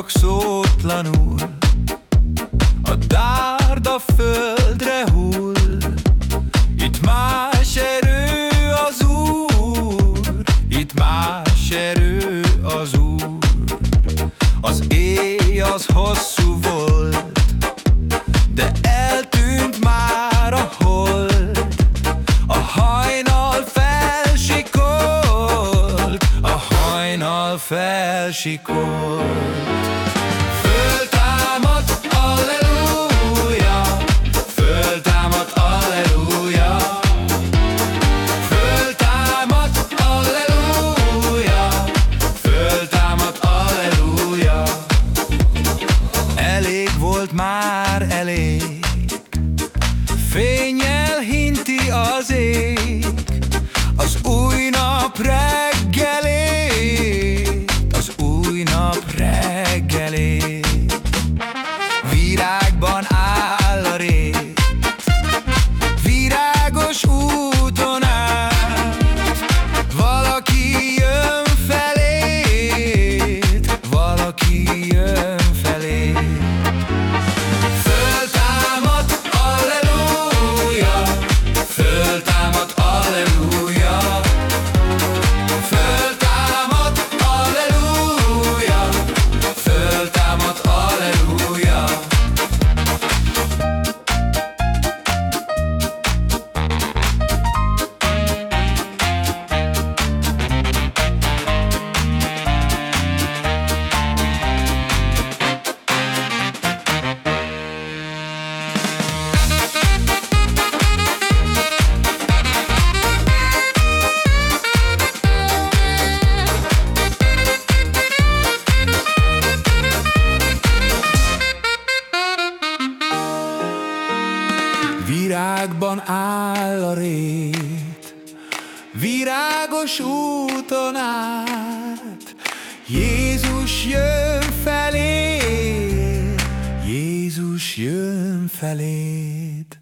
Ragyog szótlanul. A dárd a földre hull. Itt más erő az Úr. Itt más erő az Úr. Az éj az hosszú volt. felsikolt. Áll a rét, virágos úton át, Jézus jön felé, Jézus jön feléd.